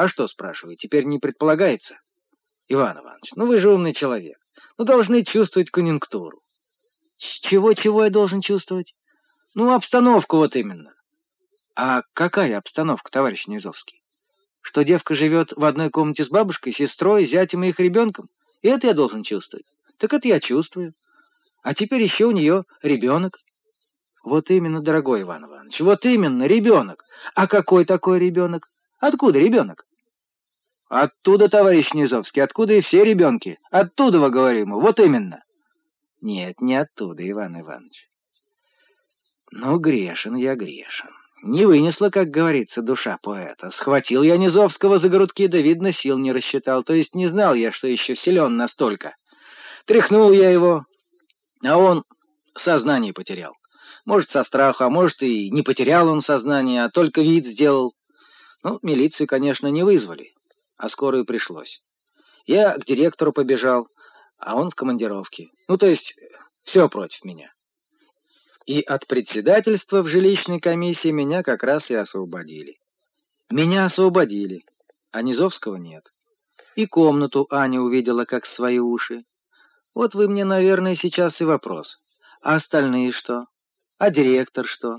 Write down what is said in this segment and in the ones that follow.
А что, спрашиваю, теперь не предполагается? Иван Иванович, ну вы же умный человек. Ну, должны чувствовать конъюнктуру. Чего-чего я должен чувствовать? Ну, обстановку вот именно. А какая обстановка, товарищ Низовский? Что девка живет в одной комнате с бабушкой, сестрой, зятем и их ребенком? И это я должен чувствовать. Так это я чувствую. А теперь еще у нее ребенок. Вот именно, дорогой Иван Иванович, вот именно, ребенок. А какой такой ребенок? Откуда ребенок? Оттуда, товарищ Низовский, откуда и все ребенки. Оттуда, вы говорим, вот именно. Нет, не оттуда, Иван Иванович. Ну, грешен я, грешен. Не вынесла, как говорится, душа поэта. Схватил я Низовского за грудки, да, видно, сил не рассчитал. То есть не знал я, что еще силен настолько. Тряхнул я его, а он сознание потерял. Может, со страха, а может, и не потерял он сознание, а только вид сделал. Ну, милицию, конечно, не вызвали, а скорую пришлось. Я к директору побежал, а он в командировке. Ну, то есть, все против меня. И от председательства в жилищной комиссии меня как раз и освободили. Меня освободили, а Низовского нет. И комнату Аня увидела как свои уши. Вот вы мне, наверное, сейчас и вопрос. А остальные что? А директор что?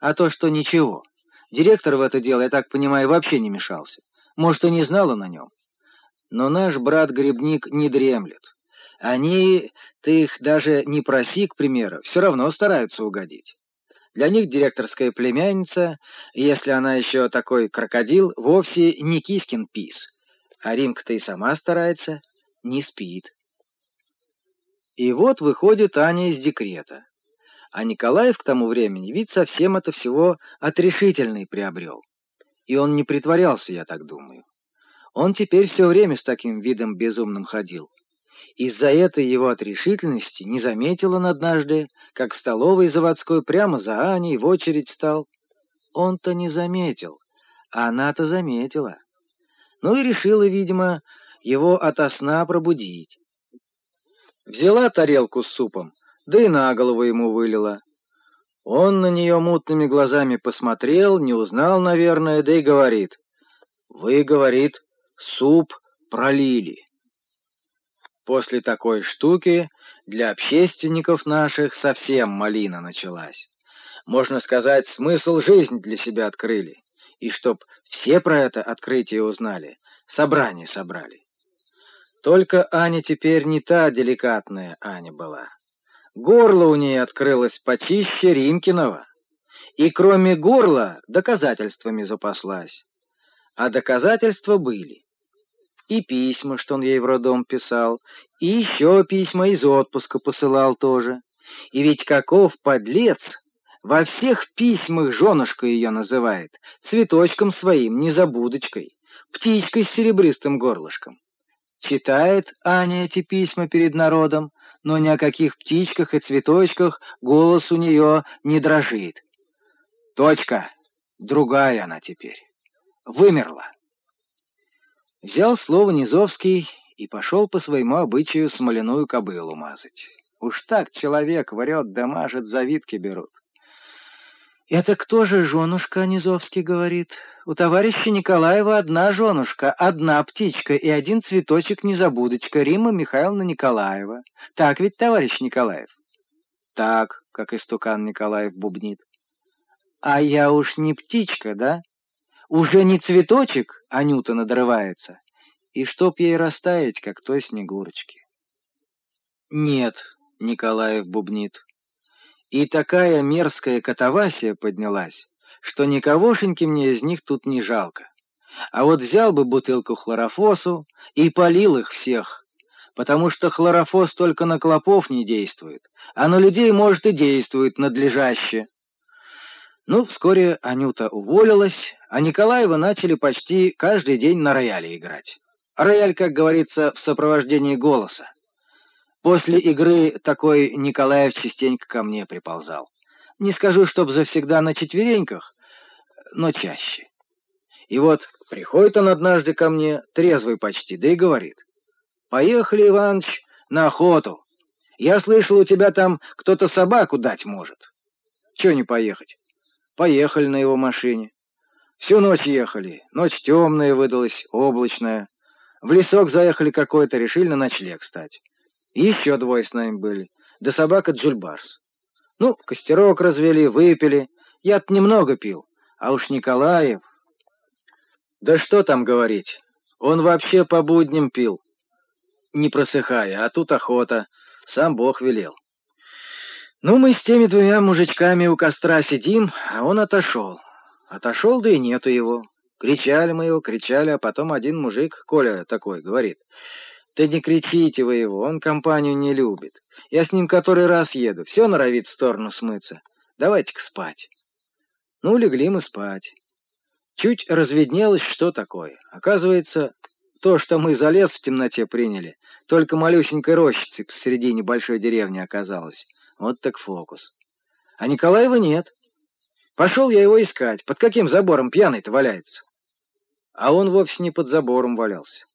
А то, что ничего. Директор в это дело, я так понимаю, вообще не мешался. Может, и не знал он о нем. Но наш брат-грибник не дремлет. Они, ты их даже не проси, к примеру, все равно стараются угодить. Для них директорская племянница, если она еще такой крокодил, вовсе не Кискин пис. А Римка-то и сама старается, не спит. И вот выходит Аня из декрета. А Николаев к тому времени вид совсем это всего отрешительный приобрел. И он не притворялся, я так думаю. Он теперь все время с таким видом безумным ходил. Из-за этой его отрешительности не заметил он однажды, как в столовой заводской прямо за Аней в очередь стал. Он-то не заметил, а она-то заметила. Ну и решила, видимо, его ото сна пробудить. Взяла тарелку с супом, да и на голову ему вылила. Он на нее мутными глазами посмотрел, не узнал, наверное, да и говорит. «Вы, — говорит, — суп пролили». После такой штуки для общественников наших совсем малина началась. Можно сказать, смысл жизни для себя открыли. И чтоб все про это открытие узнали, собрание собрали. Только Аня теперь не та деликатная Аня была. Горло у ней открылось почище Римкиного. И кроме горла доказательствами запаслась. А доказательства были и письма, что он ей в роддом писал, и еще письма из отпуска посылал тоже. И ведь каков подлец! Во всех письмах женушка ее называет, цветочком своим, незабудочкой, птичкой с серебристым горлышком. Читает Аня эти письма перед народом, но ни о каких птичках и цветочках голос у нее не дрожит. Точка. Другая она теперь. Вымерла. Взял слово Низовский и пошел по своему обычаю смоляную кобылу мазать. Уж так человек врет да мажет, завидки берут. «Это кто же женушка?» — Низовский говорит. «У товарища Николаева одна женушка, одна птичка и один цветочек-незабудочка, Рима Михайловна Николаева. Так ведь, товарищ Николаев?» «Так», — как истукан Николаев бубнит. «А я уж не птичка, да?» Уже не цветочек Анюта надрывается, и чтоб ей растаять, как той снегурочки. Нет, Николаев бубнит. И такая мерзкая катавасия поднялась, что никогошеньки мне из них тут не жалко. А вот взял бы бутылку хлорофосу и полил их всех, потому что хлорофос только на клопов не действует, а на людей, может, и действует надлежаще. Ну, вскоре Анюта уволилась, а Николаева начали почти каждый день на рояле играть. Рояль, как говорится, в сопровождении голоса. После игры такой Николаев частенько ко мне приползал. Не скажу, чтоб завсегда на четвереньках, но чаще. И вот приходит он однажды ко мне, трезвый почти, да и говорит. «Поехали, Иваныч, на охоту. Я слышал, у тебя там кто-то собаку дать может. Чего не поехать?» Поехали на его машине. Всю ночь ехали. Ночь темная выдалась, облачная. В лесок заехали какой-то, решили на ночлег стать. Еще двое с нами были. Да собака Джульбарс. Ну, костерок развели, выпили. Я-то немного пил. А уж Николаев... Да что там говорить. Он вообще по будням пил. Не просыхая, а тут охота. Сам Бог велел. Ну, мы с теми двумя мужичками у костра сидим, а он отошел. Отошел, да и нету его. Кричали мы его, кричали, а потом один мужик, Коля такой, говорит, «Да не кричите вы его, он компанию не любит. Я с ним который раз еду, все норовит в сторону смыться. Давайте-ка спать». Ну, легли мы спать. Чуть разведнелось, что такое. Оказывается, то, что мы за лес в темноте приняли, только малюсенькой рощицей посередине большой деревни оказалось. Вот так фокус. А Николаева нет. Пошел я его искать. Под каким забором пьяный-то валяется? А он вовсе не под забором валялся.